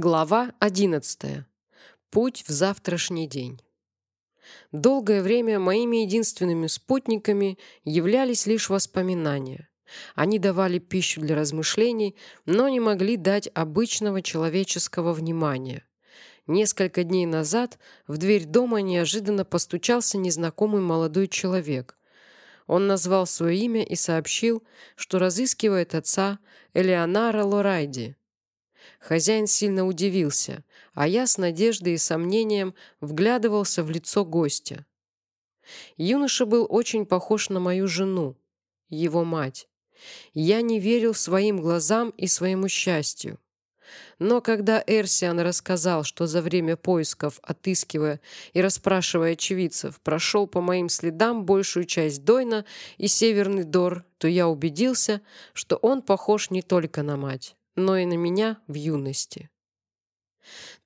Глава 11. Путь в завтрашний день. Долгое время моими единственными спутниками являлись лишь воспоминания. Они давали пищу для размышлений, но не могли дать обычного человеческого внимания. Несколько дней назад в дверь дома неожиданно постучался незнакомый молодой человек. Он назвал свое имя и сообщил, что разыскивает отца Элеонара Лорайди – Хозяин сильно удивился, а я с надеждой и сомнением вглядывался в лицо гостя. Юноша был очень похож на мою жену, его мать. Я не верил своим глазам и своему счастью. Но когда Эрсиан рассказал, что за время поисков, отыскивая и расспрашивая очевидцев, прошел по моим следам большую часть Дойна и Северный Дор, то я убедился, что он похож не только на мать но и на меня в юности.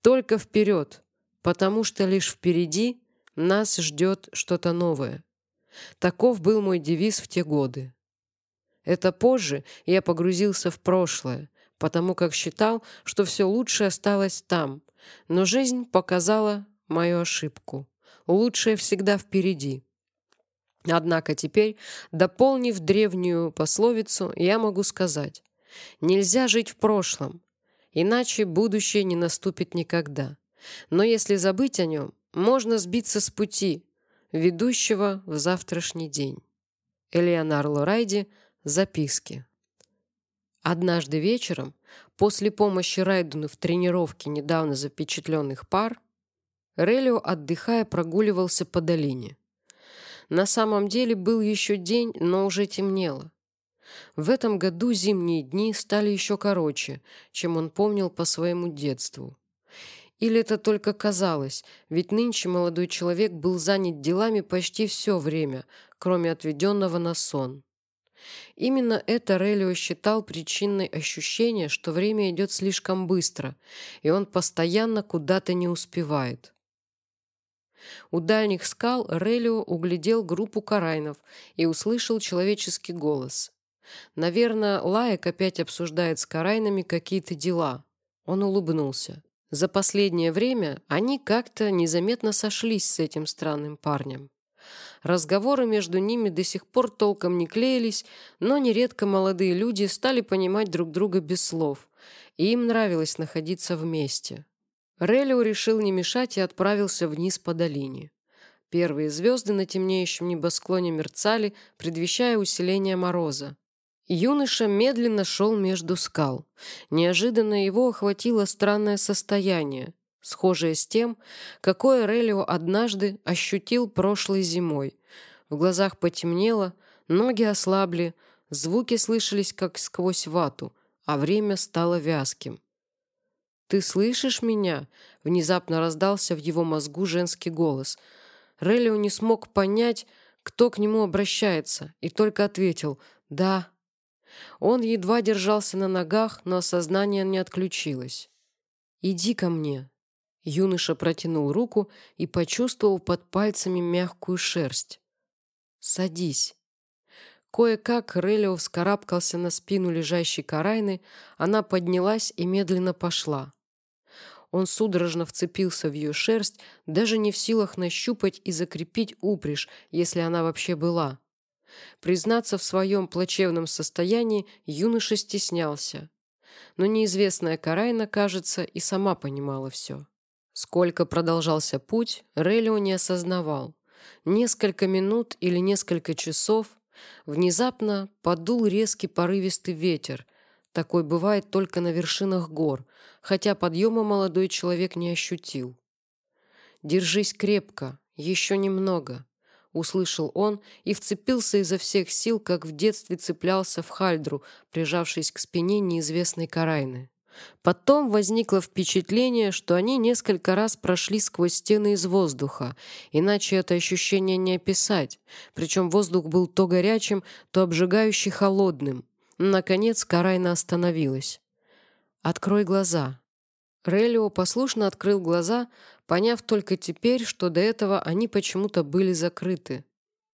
Только вперед, потому что лишь впереди нас ждет что-то новое. Таков был мой девиз в те годы. Это позже я погрузился в прошлое, потому как считал, что все лучшее осталось там, но жизнь показала мою ошибку. Лучшее всегда впереди. Однако теперь, дополнив древнюю пословицу, я могу сказать, Нельзя жить в прошлом, иначе будущее не наступит никогда. Но если забыть о нем, можно сбиться с пути, ведущего в завтрашний день. Элеонар Лорайди. Записки. Однажды вечером, после помощи Райдуну в тренировке недавно запечатленных пар, Релио, отдыхая, прогуливался по долине. На самом деле был еще день, но уже темнело. В этом году зимние дни стали еще короче, чем он помнил по своему детству. Или это только казалось, ведь нынче молодой человек был занят делами почти все время, кроме отведенного на сон. Именно это Релио считал причиной ощущения, что время идет слишком быстро, и он постоянно куда-то не успевает. У дальних скал Релио углядел группу карайнов и услышал человеческий голос. Наверное, Лаек опять обсуждает с Карайнами какие-то дела. Он улыбнулся. За последнее время они как-то незаметно сошлись с этим странным парнем. Разговоры между ними до сих пор толком не клеились, но нередко молодые люди стали понимать друг друга без слов, и им нравилось находиться вместе. Релио решил не мешать и отправился вниз по долине. Первые звезды на темнеющем небосклоне мерцали, предвещая усиление мороза. Юноша медленно шел между скал. Неожиданно его охватило странное состояние, схожее с тем, какое Релио однажды ощутил прошлой зимой. В глазах потемнело, ноги ослабли, звуки слышались как сквозь вату, а время стало вязким. «Ты слышишь меня?» — внезапно раздался в его мозгу женский голос. Релио не смог понять, кто к нему обращается, и только ответил «Да, он едва держался на ногах, но сознание не отключилось. «Иди ко мне». Юноша протянул руку и почувствовал под пальцами мягкую шерсть. «Садись». Кое-как Релио вскарабкался на спину лежащей Карайны, она поднялась и медленно пошла. Он судорожно вцепился в ее шерсть, даже не в силах нащупать и закрепить упряжь, если она вообще была. Признаться в своем плачевном состоянии юноша стеснялся. Но неизвестная Карайна, кажется, и сама понимала все. Сколько продолжался путь, Релио не осознавал. Несколько минут или несколько часов внезапно подул резкий порывистый ветер. Такой бывает только на вершинах гор, хотя подъема молодой человек не ощутил. «Держись крепко, еще немного», услышал он и вцепился изо всех сил, как в детстве цеплялся в хальдру, прижавшись к спине неизвестной Карайны. Потом возникло впечатление, что они несколько раз прошли сквозь стены из воздуха, иначе это ощущение не описать. Причем воздух был то горячим, то обжигающе холодным. Наконец Карайна остановилась. «Открой глаза», Релио послушно открыл глаза, поняв только теперь, что до этого они почему-то были закрыты.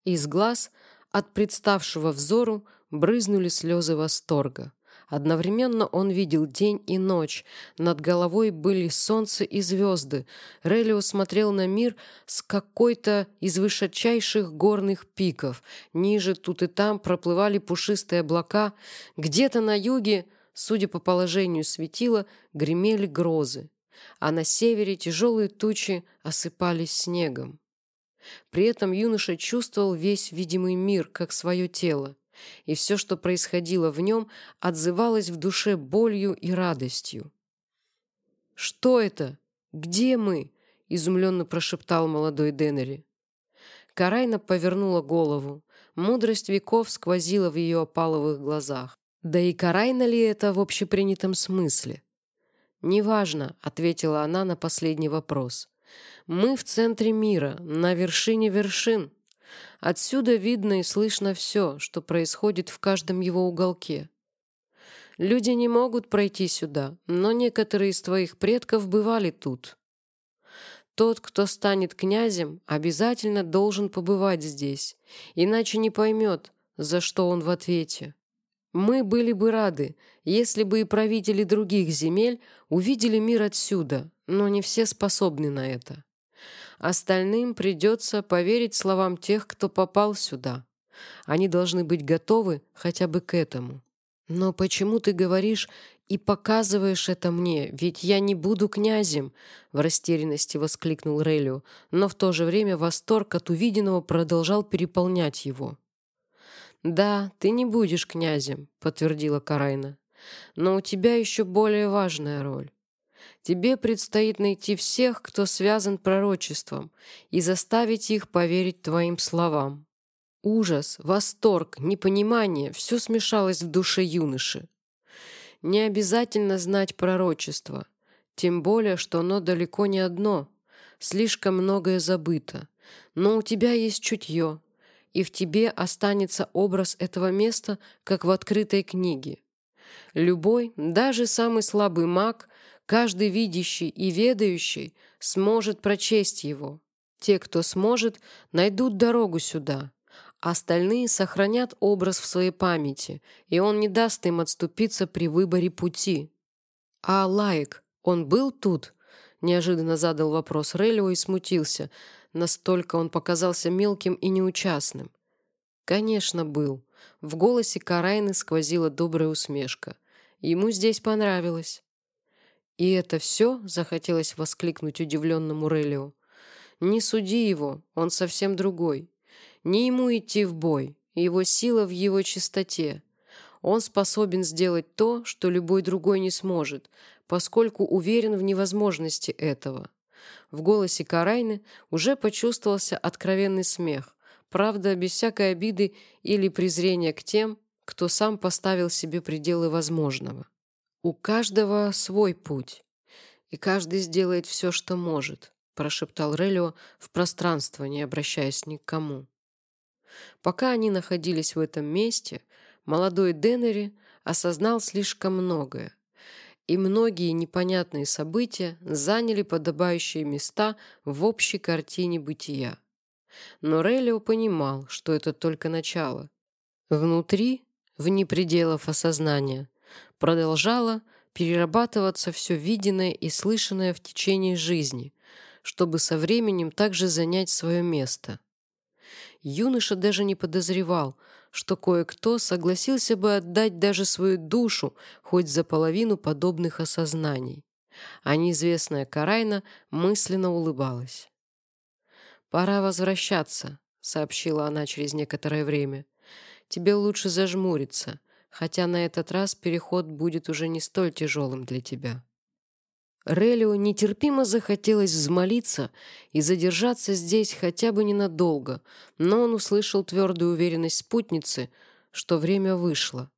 Из глаз от представшего взору брызнули слезы восторга, Одновременно он видел день и ночь. Над головой были солнце и звезды. Релио смотрел на мир с какой-то из высочайших горных пиков. Ниже тут и там проплывали пушистые облака. Где-то на юге, судя по положению светила, гремели грозы. А на севере тяжелые тучи осыпались снегом. При этом юноша чувствовал весь видимый мир, как свое тело и все, что происходило в нем, отзывалось в душе болью и радостью. «Что это? Где мы?» — изумленно прошептал молодой Деннери. Карайна повернула голову. Мудрость веков сквозила в ее опаловых глазах. Да и Карайна ли это в общепринятом смысле? «Неважно», — ответила она на последний вопрос. «Мы в центре мира, на вершине вершин». Отсюда видно и слышно все, что происходит в каждом его уголке. Люди не могут пройти сюда, но некоторые из твоих предков бывали тут. Тот, кто станет князем, обязательно должен побывать здесь, иначе не поймет, за что он в ответе. Мы были бы рады, если бы и правители других земель увидели мир отсюда, но не все способны на это. Остальным придется поверить словам тех, кто попал сюда. Они должны быть готовы хотя бы к этому. Но почему ты говоришь и показываешь это мне? Ведь я не буду князем, в растерянности воскликнул Релио, но в то же время восторг от увиденного продолжал переполнять его. Да, ты не будешь князем, подтвердила Карайна. Но у тебя еще более важная роль. Тебе предстоит найти всех, кто связан пророчеством, и заставить их поверить твоим словам. Ужас, восторг, непонимание – все смешалось в душе юноши. Не обязательно знать пророчество, тем более, что оно далеко не одно, слишком многое забыто. Но у тебя есть чутье, и в тебе останется образ этого места, как в открытой книге. Любой, даже самый слабый маг, Каждый видящий и ведающий сможет прочесть его. Те, кто сможет, найдут дорогу сюда. Остальные сохранят образ в своей памяти, и он не даст им отступиться при выборе пути. «А Лайк, он был тут?» – неожиданно задал вопрос Релио и смутился. Настолько он показался мелким и неучастным. «Конечно, был». В голосе Карайны сквозила добрая усмешка. Ему здесь понравилось. «И это все?» — захотелось воскликнуть удивленному Релио. «Не суди его, он совсем другой. Не ему идти в бой, его сила в его чистоте. Он способен сделать то, что любой другой не сможет, поскольку уверен в невозможности этого». В голосе Карайны уже почувствовался откровенный смех, правда, без всякой обиды или презрения к тем, кто сам поставил себе пределы возможного. «У каждого свой путь, и каждый сделает все, что может», прошептал Релио в пространство, не обращаясь ни к кому. Пока они находились в этом месте, молодой Деннери осознал слишком многое, и многие непонятные события заняли подобающие места в общей картине бытия. Но Релио понимал, что это только начало. Внутри, вне пределов осознания, продолжало перерабатываться все виденное и слышанное в течение жизни, чтобы со временем также занять свое место. Юноша даже не подозревал, что кое-кто согласился бы отдать даже свою душу хоть за половину подобных осознаний. А неизвестная Карайна мысленно улыбалась. «Пора возвращаться», — сообщила она через некоторое время. «Тебе лучше зажмуриться хотя на этот раз переход будет уже не столь тяжелым для тебя. Релио нетерпимо захотелось взмолиться и задержаться здесь хотя бы ненадолго, но он услышал твердую уверенность спутницы, что время вышло.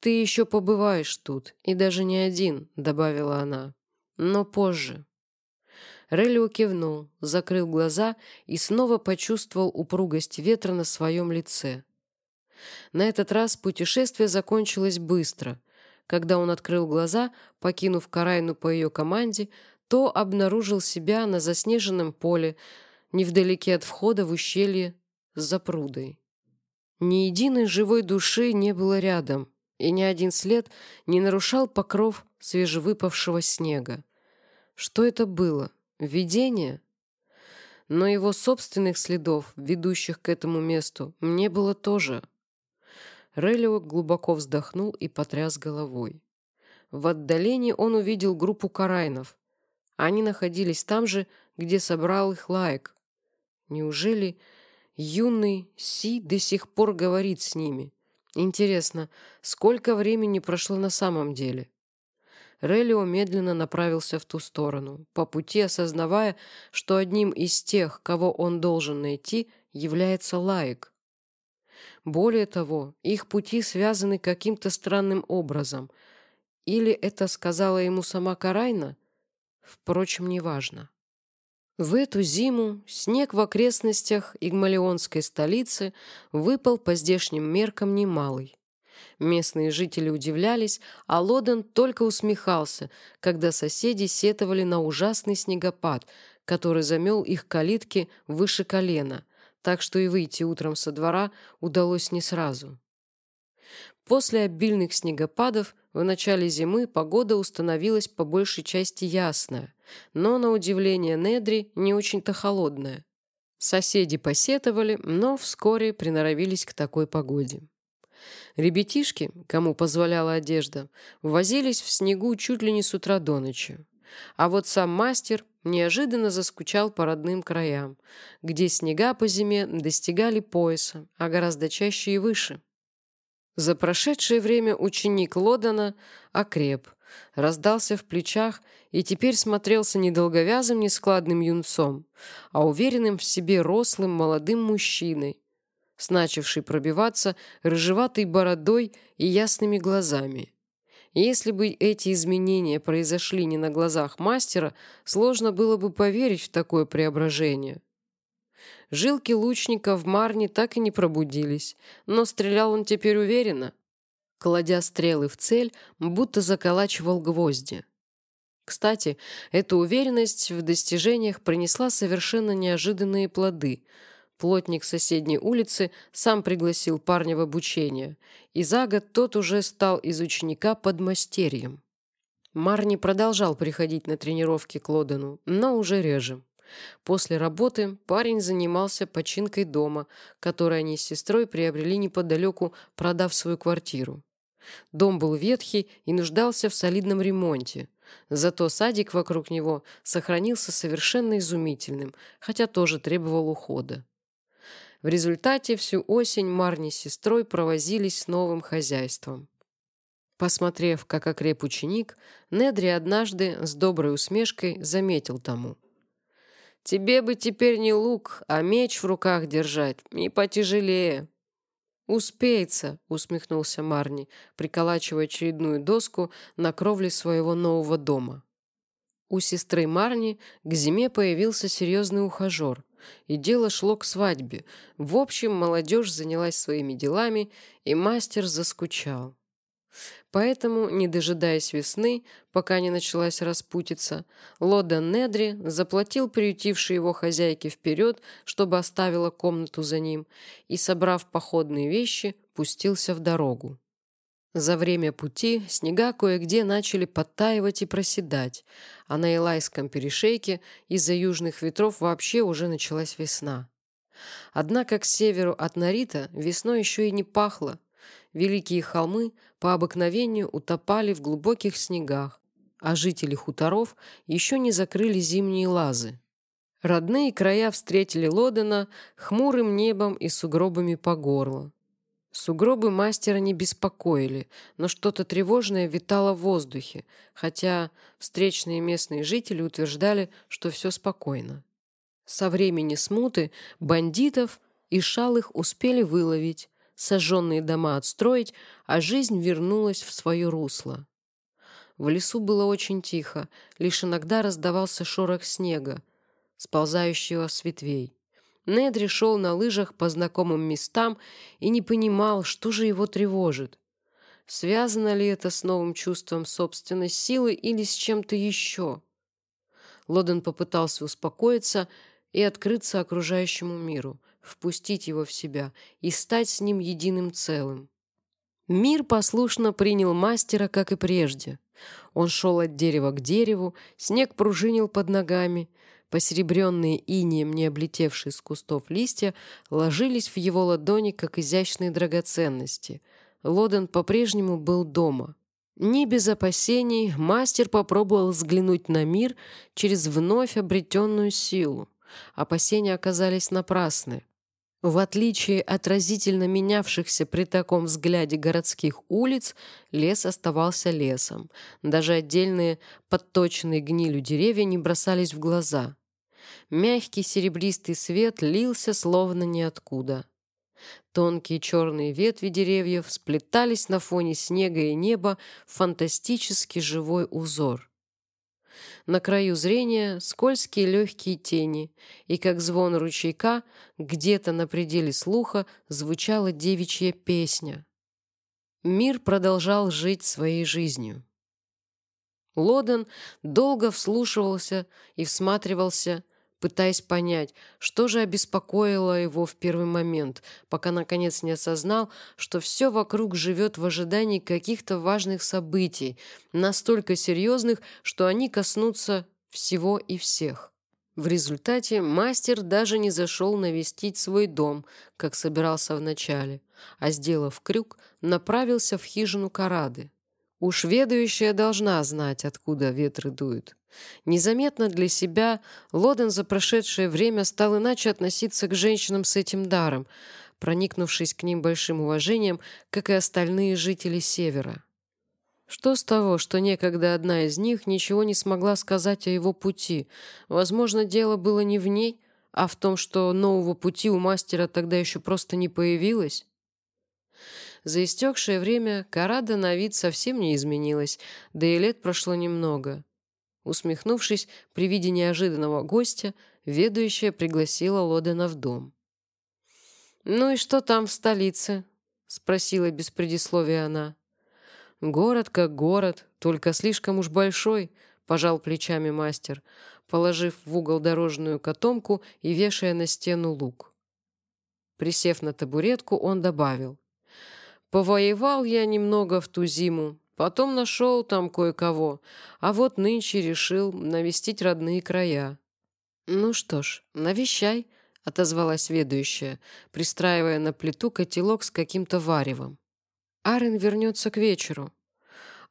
«Ты еще побываешь тут, и даже не один», — добавила она, — «но позже». Релио кивнул, закрыл глаза и снова почувствовал упругость ветра на своем лице. На этот раз путешествие закончилось быстро. Когда он открыл глаза, покинув Карайну по ее команде, то обнаружил себя на заснеженном поле, невдалеке от входа в ущелье с запрудой. Ни единой живой души не было рядом, и ни один след не нарушал покров свежевыпавшего снега. Что это было? Видение? Но его собственных следов, ведущих к этому месту, не было тоже. Релио глубоко вздохнул и потряс головой. В отдалении он увидел группу карайнов. Они находились там же, где собрал их Лайк. Неужели юный Си до сих пор говорит с ними? Интересно, сколько времени прошло на самом деле? Релио медленно направился в ту сторону, по пути осознавая, что одним из тех, кого он должен найти, является Лайк. Более того, их пути связаны каким-то странным образом. Или это сказала ему сама Карайна? Впрочем, неважно. В эту зиму снег в окрестностях Игмалионской столицы выпал по здешним меркам немалый. Местные жители удивлялись, а Лоден только усмехался, когда соседи сетовали на ужасный снегопад, который замел их калитки выше колена, так что и выйти утром со двора удалось не сразу. После обильных снегопадов в начале зимы погода установилась по большей части ясная, но, на удивление Недри, не очень-то холодная. Соседи посетовали, но вскоре приноровились к такой погоде. Ребятишки, кому позволяла одежда, возились в снегу чуть ли не с утра до ночи. А вот сам мастер неожиданно заскучал по родным краям, где снега по зиме достигали пояса, а гораздо чаще и выше. За прошедшее время ученик Лодана окреп, раздался в плечах и теперь смотрелся не долговязым нескладным юнцом, а уверенным в себе рослым молодым мужчиной, с начавшей пробиваться рыжеватой бородой и ясными глазами. Если бы эти изменения произошли не на глазах мастера, сложно было бы поверить в такое преображение. Жилки лучника в Марне так и не пробудились, но стрелял он теперь уверенно, кладя стрелы в цель, будто заколачивал гвозди. Кстати, эта уверенность в достижениях принесла совершенно неожиданные плоды. Плотник соседней улицы сам пригласил парня в обучение, и за год тот уже стал из ученика подмастерьем. Марни продолжал приходить на тренировки к Лодену, но уже реже. После работы парень занимался починкой дома, который они с сестрой приобрели неподалеку, продав свою квартиру. Дом был ветхий и нуждался в солидном ремонте. Зато садик вокруг него сохранился совершенно изумительным, хотя тоже требовал ухода. В результате всю осень Марни с сестрой провозились с новым хозяйством. Посмотрев, как окреп ученик, Недри однажды с доброй усмешкой заметил тому. Тебе бы теперь не лук, а меч в руках держать, и потяжелее». «Успеется», — усмехнулся Марни, приколачивая очередную доску на кровле своего нового дома. У сестры Марни к зиме появился серьезный ухажер, и дело шло к свадьбе. В общем, молодежь занялась своими делами, и мастер заскучал. Поэтому, не дожидаясь весны, пока не началась распутиться, Лода Недри заплатил приютившей его хозяйке вперед, чтобы оставила комнату за ним, и, собрав походные вещи, пустился в дорогу. За время пути снега кое-где начали подтаивать и проседать, а на Илайском перешейке из-за южных ветров вообще уже началась весна. Однако к северу от Нарита весной еще и не пахло, великие холмы по обыкновению утопали в глубоких снегах, а жители хуторов еще не закрыли зимние лазы. Родные края встретили Лодена хмурым небом и сугробами по горло. Сугробы мастера не беспокоили, но что-то тревожное витало в воздухе, хотя встречные местные жители утверждали, что все спокойно. Со времени смуты бандитов и шалых успели выловить, сожженные дома отстроить, а жизнь вернулась в свое русло. В лесу было очень тихо, лишь иногда раздавался шорох снега, сползающего с ветвей. Недри шел на лыжах по знакомым местам и не понимал, что же его тревожит. Связано ли это с новым чувством собственной силы или с чем-то еще? Лоден попытался успокоиться и открыться окружающему миру – впустить его в себя и стать с ним единым целым. Мир послушно принял мастера, как и прежде. Он шел от дерева к дереву, снег пружинил под ногами, посеребренные инием не облетевшие с кустов листья ложились в его ладони, как изящные драгоценности. Лоден по-прежнему был дома. Не без опасений мастер попробовал взглянуть на мир через вновь обретенную силу. Опасения оказались напрасны. В отличие от разительно менявшихся при таком взгляде городских улиц, лес оставался лесом. Даже отдельные подточенные гнилью деревья не бросались в глаза. Мягкий серебристый свет лился словно ниоткуда. Тонкие черные ветви деревьев сплетались на фоне снега и неба в фантастически живой узор. На краю зрения скользкие легкие тени, и как звон ручейка где-то на пределе слуха звучала девичья песня. Мир продолжал жить своей жизнью. Лоден долго вслушивался и всматривался пытаясь понять, что же обеспокоило его в первый момент, пока наконец не осознал, что все вокруг живет в ожидании каких-то важных событий, настолько серьезных, что они коснутся всего и всех. В результате мастер даже не зашел навестить свой дом, как собирался вначале, а, сделав крюк, направился в хижину Карады. Уж ведающая должна знать, откуда ветры дуют. Незаметно для себя Лоден за прошедшее время стал иначе относиться к женщинам с этим даром, проникнувшись к ним большим уважением, как и остальные жители Севера. Что с того, что некогда одна из них ничего не смогла сказать о его пути? Возможно, дело было не в ней, а в том, что нового пути у мастера тогда еще просто не появилось? За истекшее время Карада на вид совсем не изменилась, да и лет прошло немного. Усмехнувшись при виде неожиданного гостя, ведущая пригласила Лодена в дом. «Ну и что там в столице?» — спросила без предисловия она. «Город как город, только слишком уж большой», — пожал плечами мастер, положив в угол дорожную котомку и вешая на стену лук. Присев на табуретку, он добавил. «Повоевал я немного в ту зиму, Потом нашел там кое-кого, а вот нынче решил навестить родные края. «Ну что ж, навещай», — отозвалась ведущая, пристраивая на плиту котелок с каким-то варевом. «Арен вернется к вечеру».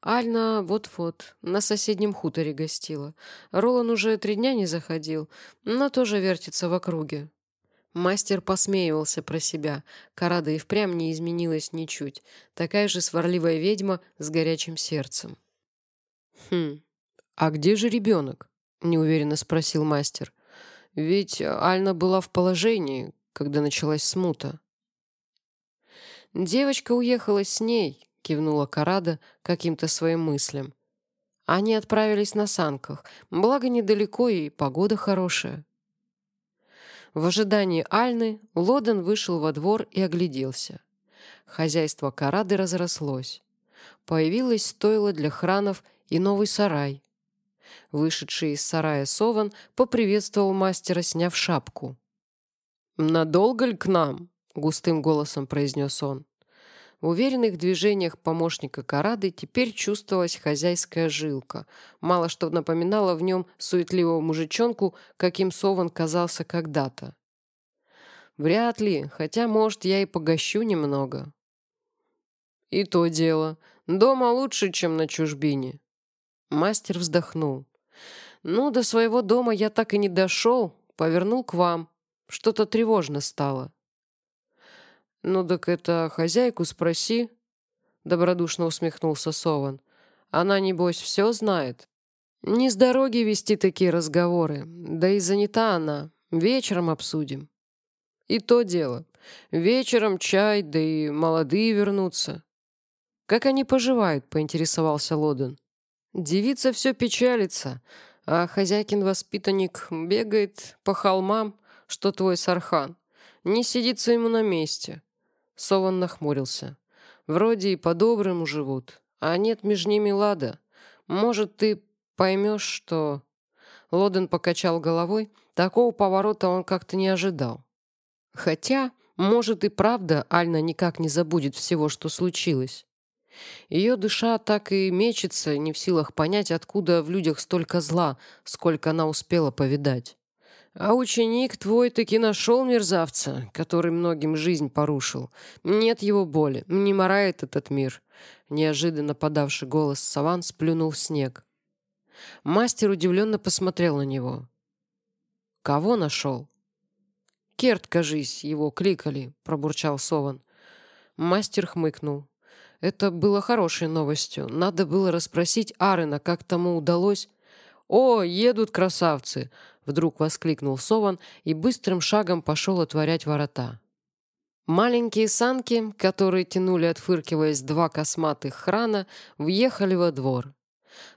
Альна вот-вот, на соседнем хуторе гостила. Ролан уже три дня не заходил, но тоже вертится в округе. Мастер посмеивался про себя. Карада и впрямь не изменилась ничуть. Такая же сварливая ведьма с горячим сердцем. «Хм, а где же ребенок?» — неуверенно спросил мастер. «Ведь Альна была в положении, когда началась смута». «Девочка уехала с ней», — кивнула Карада каким-то своим мыслям. Они отправились на санках, благо недалеко и погода хорошая. В ожидании Альны Лоден вышел во двор и огляделся. Хозяйство Карады разрослось. Появилось стойло для хранов и новый сарай. Вышедший из сарая Сован поприветствовал мастера, сняв шапку. «Надолго ли к нам?» — густым голосом произнес он. В уверенных движениях помощника Карады теперь чувствовалась хозяйская жилка. Мало что напоминало в нем суетливого мужичонку, каким Сован казался когда-то. Вряд ли, хотя, может, я и погощу немного. И то дело. Дома лучше, чем на чужбине. Мастер вздохнул. Ну, до своего дома я так и не дошел, повернул к вам. Что-то тревожно стало. «Ну так это хозяйку спроси», — добродушно усмехнулся Сован. «Она, небось, все знает. Не с дороги вести такие разговоры, да и занята она. Вечером обсудим». «И то дело. Вечером чай, да и молодые вернутся». «Как они поживают?» — поинтересовался Лоден. «Девица все печалится, а хозяйкин воспитанник бегает по холмам, что твой Сархан. Не сидится ему на месте. Сован нахмурился. «Вроде и по-доброму живут, а нет между ними лада. Может, ты поймешь, что...» Лоден покачал головой. Такого поворота он как-то не ожидал. Хотя, Может и правда Альна никак не забудет всего, что случилось. Ее душа так и мечется, не в силах понять, откуда в людях столько зла, сколько она успела повидать. А ученик твой таки нашел мерзавца, который многим жизнь порушил. Нет его боли, не морает этот мир. Неожиданно подавший голос Саван сплюнул в снег. Мастер удивленно посмотрел на него. «Кого нашел?» «Керт, кажись, его кликали», — пробурчал Сован. Мастер хмыкнул. Это было хорошей новостью. Надо было расспросить Арена, как тому удалось. «О, едут красавцы!» — вдруг воскликнул Сован и быстрым шагом пошел отворять ворота. Маленькие санки, которые тянули, отфыркиваясь, два косматых храна, въехали во двор.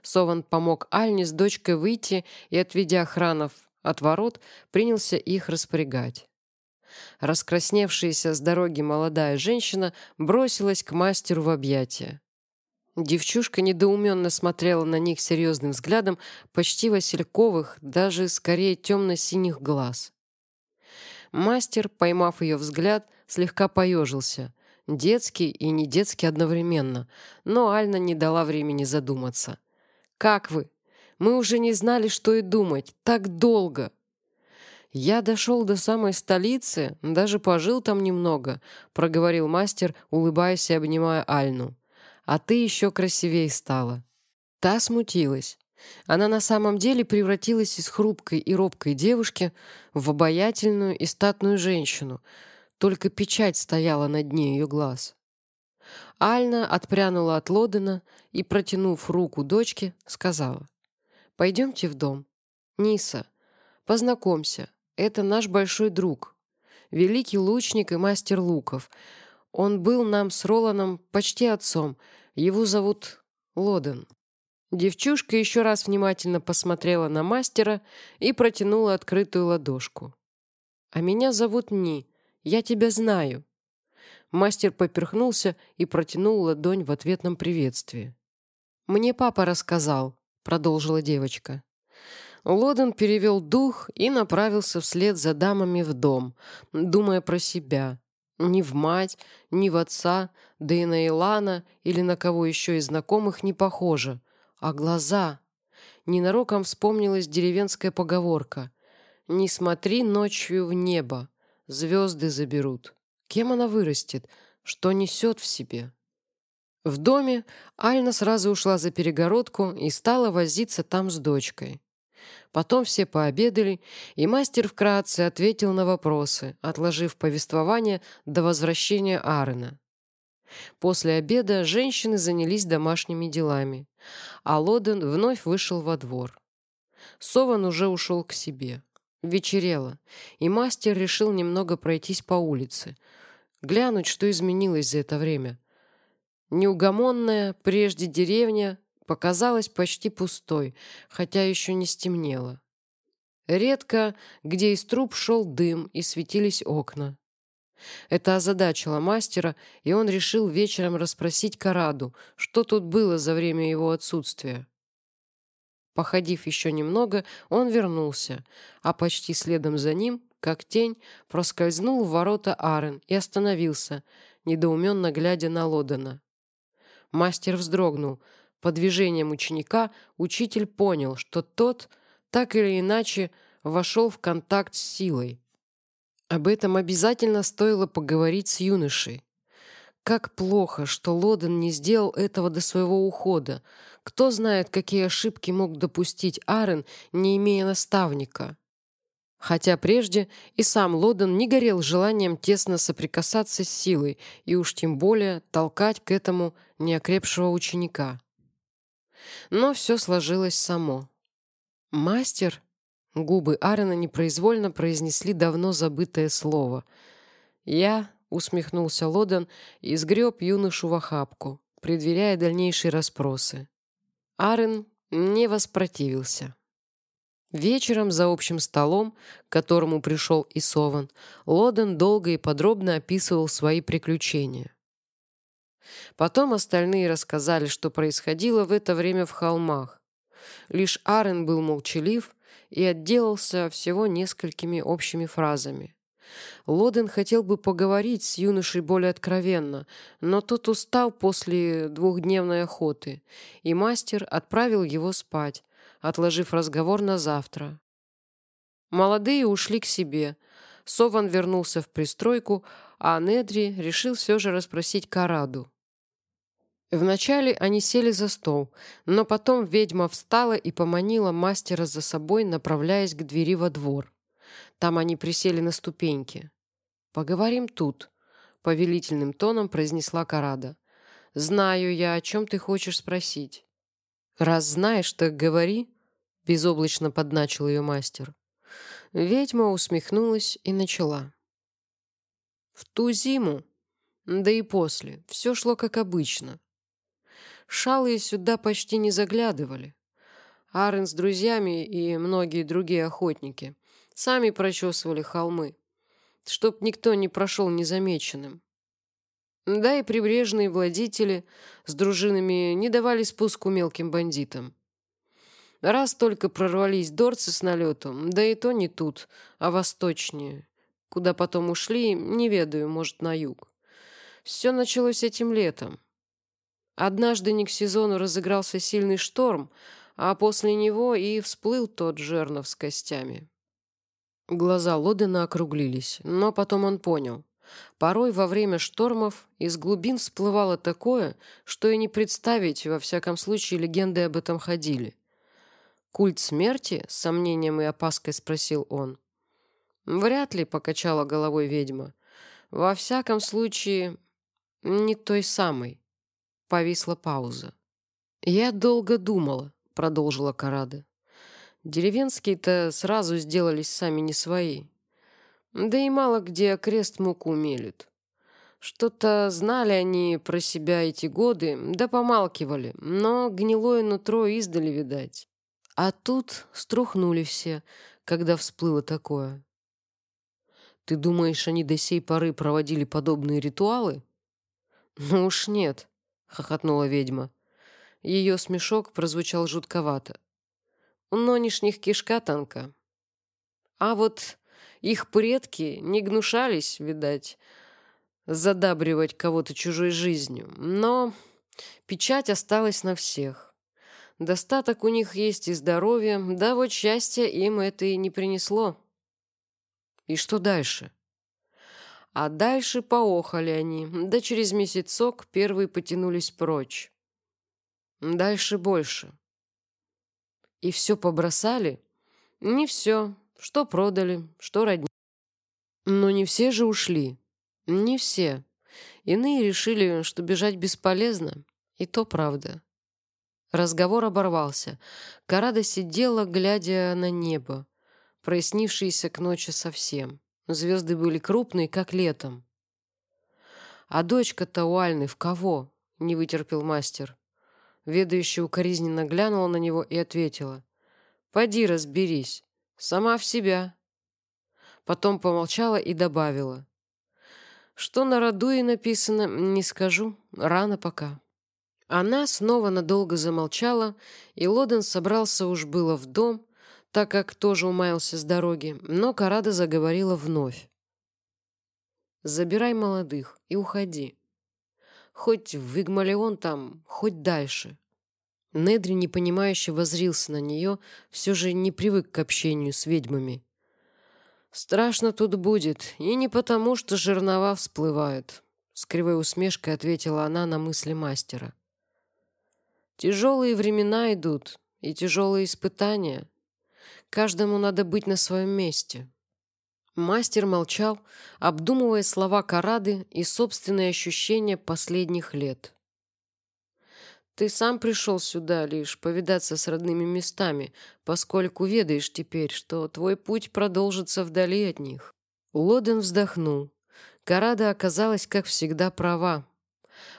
Сован помог Альне с дочкой выйти и, отведя охранов от ворот, принялся их распорягать. Раскрасневшаяся с дороги молодая женщина бросилась к мастеру в объятия. Девчушка недоуменно смотрела на них серьезным взглядом почти васильковых, даже скорее темно-синих глаз. Мастер, поймав ее взгляд, слегка поежился. Детский и не детский одновременно, но Альна не дала времени задуматься. «Как вы? Мы уже не знали, что и думать. Так долго!» «Я дошел до самой столицы, даже пожил там немного», — проговорил мастер, улыбаясь и обнимая Альну. «А ты еще красивее стала». Та смутилась. Она на самом деле превратилась из хрупкой и робкой девушки в обаятельную и статную женщину. Только печать стояла на дне ее глаз. Альна отпрянула от Лодена и, протянув руку дочке, сказала. «Пойдемте в дом. Ниса, познакомься, это наш большой друг, великий лучник и мастер луков. Он был нам с Роланом почти отцом. Его зовут Лоден». Девчушка еще раз внимательно посмотрела на мастера и протянула открытую ладошку. «А меня зовут Ни. Я тебя знаю». Мастер поперхнулся и протянул ладонь в ответном приветствии. «Мне папа рассказал», — продолжила девочка. Лоден перевел дух и направился вслед за дамами в дом, думая про себя. Ни в мать, ни в отца, да и на Илана или на кого еще из знакомых не похоже. А глаза... Ненароком вспомнилась деревенская поговорка «Не смотри ночью в небо, звезды заберут». Кем она вырастет? Что несет в себе? В доме Альна сразу ушла за перегородку и стала возиться там с дочкой. Потом все пообедали, и мастер вкратце ответил на вопросы, отложив повествование до возвращения Аарона. После обеда женщины занялись домашними делами, а Лоден вновь вышел во двор. Сован уже ушел к себе. Вечерело, и мастер решил немного пройтись по улице, глянуть, что изменилось за это время. Неугомонная прежде деревня показалась почти пустой, хотя еще не стемнело. Редко, где из труб шел дым и светились окна. Это озадачило мастера, и он решил вечером расспросить Караду, что тут было за время его отсутствия. Походив еще немного, он вернулся, а почти следом за ним, как тень, проскользнул в ворота Арен и остановился, недоуменно глядя на Лодана. Мастер вздрогнул, по движениям ученика учитель понял, что тот так или иначе вошел в контакт с силой. Об этом обязательно стоило поговорить с юношей. Как плохо, что Лоден не сделал этого до своего ухода. Кто знает, какие ошибки мог допустить Арен, не имея наставника. Хотя прежде и сам Лоден не горел желанием тесно соприкасаться с силой и уж тем более толкать к этому неокрепшего ученика. Но все сложилось само. «Мастер?» Губы Аарона непроизвольно произнесли давно забытое слово. «Я...» — усмехнулся Лодон и сгреб юношу в охапку, предверяя дальнейшие расспросы. Арен не воспротивился. Вечером за общим столом, к которому пришел и Сован, Лоден долго и подробно описывал свои приключения. Потом остальные рассказали, что происходило в это время в холмах. Лишь Арен был молчалив и отделался всего несколькими общими фразами. Лоден хотел бы поговорить с юношей более откровенно, но тот устал после двухдневной охоты, и мастер отправил его спать, отложив разговор на завтра. Молодые ушли к себе. Сован вернулся в пристройку, а Недри решил все же расспросить Караду. Вначале они сели за стол, но потом ведьма встала и поманила мастера за собой, направляясь к двери во двор. Там они присели на ступеньки. «Поговорим тут», — повелительным тоном произнесла Карада. «Знаю я, о чем ты хочешь спросить». «Раз знаешь, так говори», — безоблачно подначил ее мастер. Ведьма усмехнулась и начала. В ту зиму, да и после, все шло как обычно. Шалые сюда почти не заглядывали. Арен с друзьями и многие другие охотники сами прочесывали холмы, чтоб никто не прошел незамеченным. Да и прибрежные владители с дружинами не давали спуску мелким бандитам. Раз только прорвались дорцы с налетом, да и то не тут, а восточнее. Куда потом ушли, не ведаю, может, на юг. Все началось этим летом. Однажды не к сезону разыгрался сильный шторм, а после него и всплыл тот жернов с костями. Глаза Лодена округлились, но потом он понял. Порой во время штормов из глубин всплывало такое, что и не представить, во всяком случае легенды об этом ходили. «Культ смерти?» — с сомнением и опаской спросил он. «Вряд ли», — покачала головой ведьма. «Во всяком случае, не той самой». Повисла пауза. «Я долго думала», — продолжила Карада. «Деревенские-то сразу сделались сами не свои. Да и мало где крест муку мелют. Что-то знали они про себя эти годы, да помалкивали, но гнилое нутро издали, видать. А тут струхнули все, когда всплыло такое. Ты думаешь, они до сей поры проводили подобные ритуалы? Ну уж нет, — хохотнула ведьма. Ее смешок прозвучал жутковато. «У нынешних кишка тонка. А вот их предки не гнушались, видать, задабривать кого-то чужой жизнью. Но печать осталась на всех. Достаток у них есть и здоровье, да вот счастья им это и не принесло. И что дальше? А дальше поохали они, да через месяцок первые потянулись прочь. Дальше больше. И все побросали? Не все. Что продали, что родни. Но не все же ушли. Не все. Иные решили, что бежать бесполезно. И то правда. Разговор оборвался. Карада сидела, глядя на небо, прояснившееся к ночи совсем. Звезды были крупные, как летом. «А дочка-то у Альны в кого?» — не вытерпел мастер. Ведающая укоризненно глянула на него и ответила. «Поди разберись. Сама в себя». Потом помолчала и добавила. «Что на роду и написано, не скажу. Рано пока». Она снова надолго замолчала, и Лоден собрался уж было в дом, так как тоже умаялся с дороги, но Карада заговорила вновь. «Забирай молодых и уходи. Хоть в Игмалион там, хоть дальше». Недри, непонимающе, возрился на нее, все же не привык к общению с ведьмами. «Страшно тут будет, и не потому, что жернова всплывают», — с кривой усмешкой ответила она на мысли мастера. «Тяжелые времена идут, и тяжелые испытания. Каждому надо быть на своем месте. Мастер молчал, обдумывая слова Карады и собственные ощущения последних лет. «Ты сам пришел сюда лишь повидаться с родными местами, поскольку ведаешь теперь, что твой путь продолжится вдали от них». Лоден вздохнул. Карада оказалась, как всегда, права.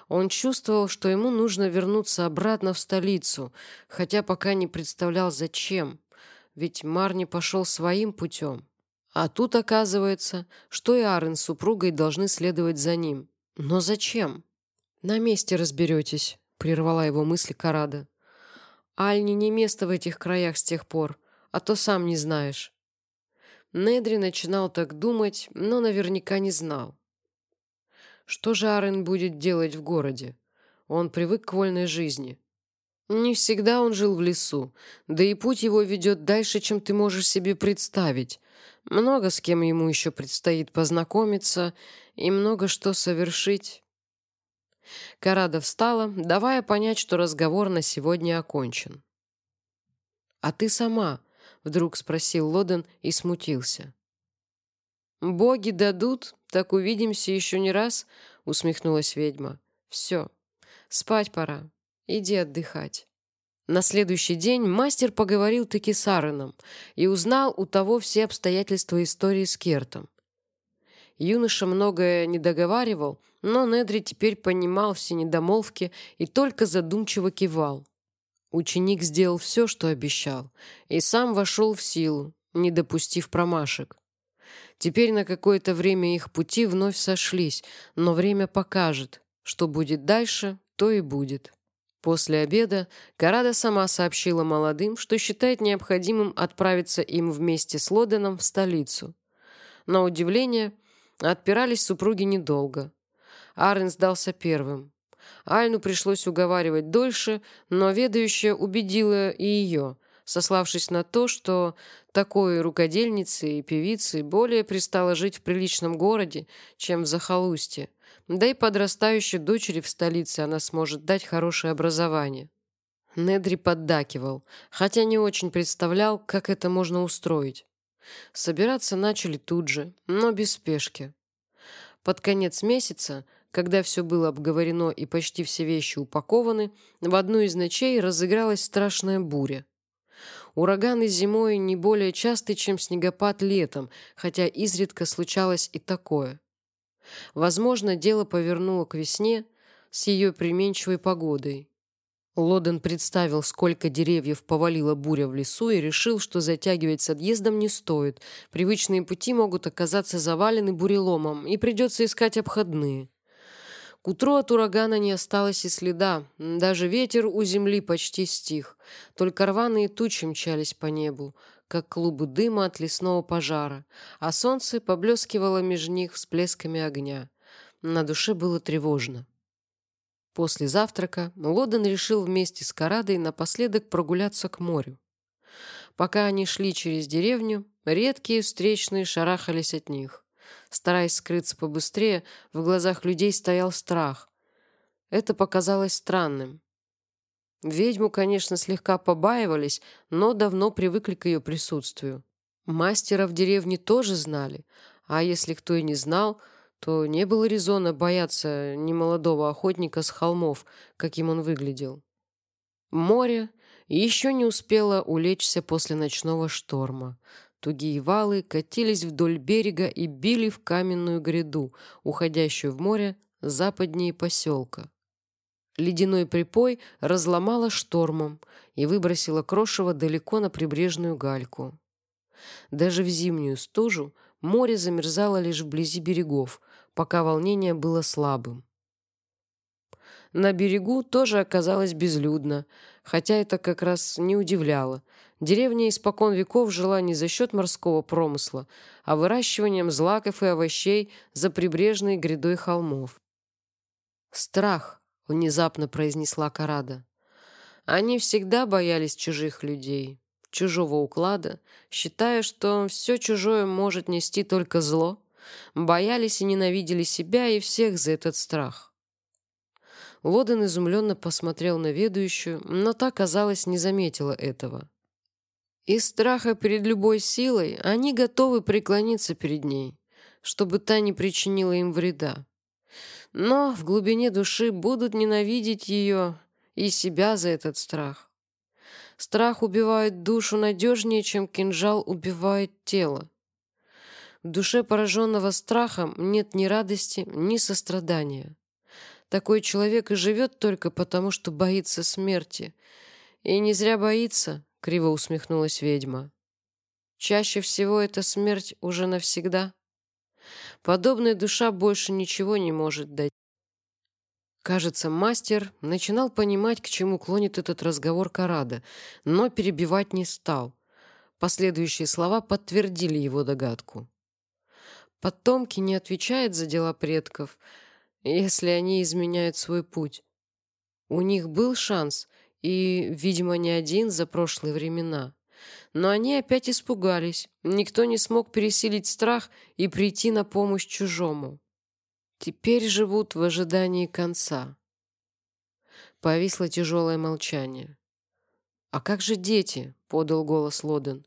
Он чувствовал, что ему нужно вернуться обратно в столицу, хотя пока не представлял, зачем ведь Марни пошел своим путем. А тут оказывается, что и Арен с супругой должны следовать за ним. Но зачем? На месте разберетесь, прервала его мысли Карада. Альни не место в этих краях с тех пор, а то сам не знаешь. Недри начинал так думать, но наверняка не знал. Что же Арен будет делать в городе? Он привык к вольной жизни. Не всегда он жил в лесу, да и путь его ведет дальше, чем ты можешь себе представить. Много с кем ему еще предстоит познакомиться и много что совершить. Карада встала, давая понять, что разговор на сегодня окончен. «А ты сама?» — вдруг спросил Лоден и смутился. «Боги дадут, так увидимся еще не раз», — усмехнулась ведьма. «Все, спать пора. Иди отдыхать». На следующий день мастер поговорил таки с Аароном и узнал у того все обстоятельства истории с Кертом. Юноша многое не договаривал, но Недри теперь понимал все недомолвки и только задумчиво кивал. Ученик сделал все, что обещал, и сам вошел в силу, не допустив промашек. Теперь на какое-то время их пути вновь сошлись, но время покажет, что будет дальше, то и будет. После обеда Карада сама сообщила молодым, что считает необходимым отправиться им вместе с Лоденом в столицу. На удивление, отпирались супруги недолго. Арен сдался первым. Альну пришлось уговаривать дольше, но ведающая убедила и ее, сославшись на то, что такой рукодельнице и певице более пристало жить в приличном городе, чем в захолустье. Да и подрастающей дочери в столице она сможет дать хорошее образование. Недри поддакивал, хотя не очень представлял, как это можно устроить. Собираться начали тут же, но без спешки. Под конец месяца, когда все было обговорено и почти все вещи упакованы, в одну из ночей разыгралась страшная буря. Ураганы зимой не более часты, чем снегопад летом, хотя изредка случалось и такое. Возможно, дело повернуло к весне с ее применчивой погодой. Лоден представил, сколько деревьев повалила буря в лесу и решил, что затягивать с отъездом не стоит. Привычные пути могут оказаться завалены буреломом, и придется искать обходные. К утру от урагана не осталось и следа. Даже ветер у земли почти стих. Только рваные тучи мчались по небу как клубы дыма от лесного пожара, а солнце поблескивало меж них всплесками огня. На душе было тревожно. После завтрака Лоден решил вместе с Карадой напоследок прогуляться к морю. Пока они шли через деревню, редкие встречные шарахались от них. Стараясь скрыться побыстрее, в глазах людей стоял страх. Это показалось странным. Ведьму, конечно, слегка побаивались, но давно привыкли к ее присутствию. Мастера в деревне тоже знали, а если кто и не знал, то не было резона бояться немолодого охотника с холмов, каким он выглядел. Море еще не успело улечься после ночного шторма. Тугие валы катились вдоль берега и били в каменную гряду, уходящую в море западнее поселка. Ледяной припой разломала штормом и выбросила крошево далеко на прибрежную гальку. Даже в зимнюю стужу море замерзало лишь вблизи берегов, пока волнение было слабым. На берегу тоже оказалось безлюдно, хотя это как раз не удивляло. Деревня испокон веков жила не за счет морского промысла, а выращиванием злаков и овощей за прибрежной грядой холмов. Страх — внезапно произнесла Карада. Они всегда боялись чужих людей, чужого уклада, считая, что все чужое может нести только зло. Боялись и ненавидели себя и всех за этот страх. Лоден изумленно посмотрел на ведущую, но та, казалось, не заметила этого. Из страха перед любой силой они готовы преклониться перед ней, чтобы та не причинила им вреда но в глубине души будут ненавидеть ее и себя за этот страх. Страх убивает душу надежнее, чем кинжал убивает тело. В душе пораженного страхом нет ни радости, ни сострадания. Такой человек и живет только потому, что боится смерти. И не зря боится, — криво усмехнулась ведьма. Чаще всего эта смерть уже навсегда. Подобная душа больше ничего не может дать. Кажется, мастер начинал понимать, к чему клонит этот разговор Карада, но перебивать не стал. Последующие слова подтвердили его догадку. Потомки не отвечают за дела предков, если они изменяют свой путь. У них был шанс, и, видимо, не один за прошлые времена. Но они опять испугались. Никто не смог пересилить страх и прийти на помощь чужому. Теперь живут в ожидании конца. Повисло тяжелое молчание. «А как же дети?» — подал голос Лоден.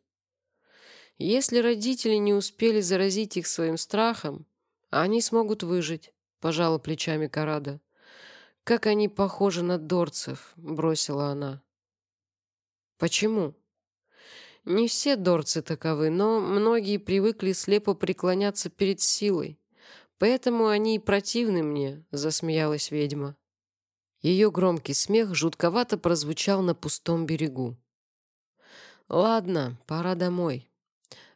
«Если родители не успели заразить их своим страхом, они смогут выжить», — пожала плечами Карада. «Как они похожи на дорцев», — бросила она. «Почему?» «Не все дорцы таковы, но многие привыкли слепо преклоняться перед силой. Поэтому они и противны мне», — засмеялась ведьма. Ее громкий смех жутковато прозвучал на пустом берегу. «Ладно, пора домой.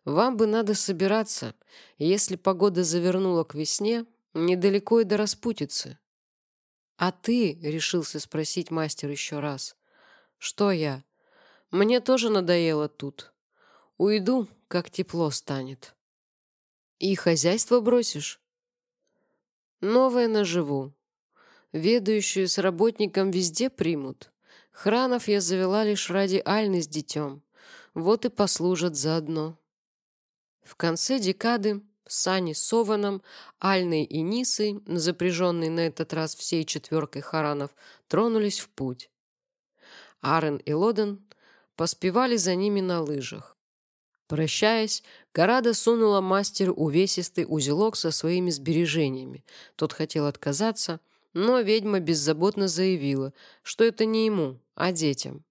Вам бы надо собираться. Если погода завернула к весне, недалеко и до распутицы». «А ты?» — решился спросить мастер еще раз. «Что я? Мне тоже надоело тут. Уйду, как тепло станет». «И хозяйство бросишь?» «Новое наживу. Ведающую с работником везде примут. Хранов я завела лишь ради Альны с детем. Вот и послужат заодно. В конце декады Сани с Сованом, Альной и Нисой, запряженные на этот раз всей четверкой Харанов, тронулись в путь. Арен и Лоден поспевали за ними на лыжах. Прощаясь, Гарада сунула мастеру увесистый узелок со своими сбережениями. Тот хотел отказаться — но ведьма беззаботно заявила, что это не ему, а детям.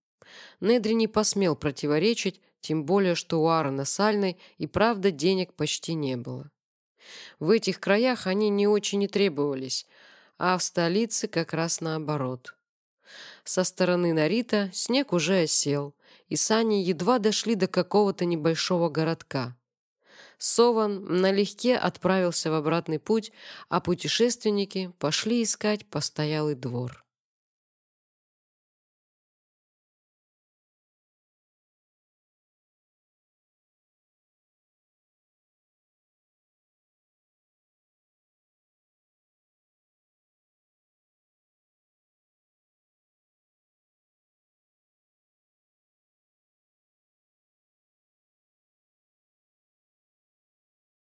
Недри не посмел противоречить, тем более, что у Аарона Сальной и правда денег почти не было. В этих краях они не очень и требовались, а в столице как раз наоборот. Со стороны Нарита снег уже осел, и сани едва дошли до какого-то небольшого городка. Сован налегке отправился в обратный путь, а путешественники пошли искать постоялый двор.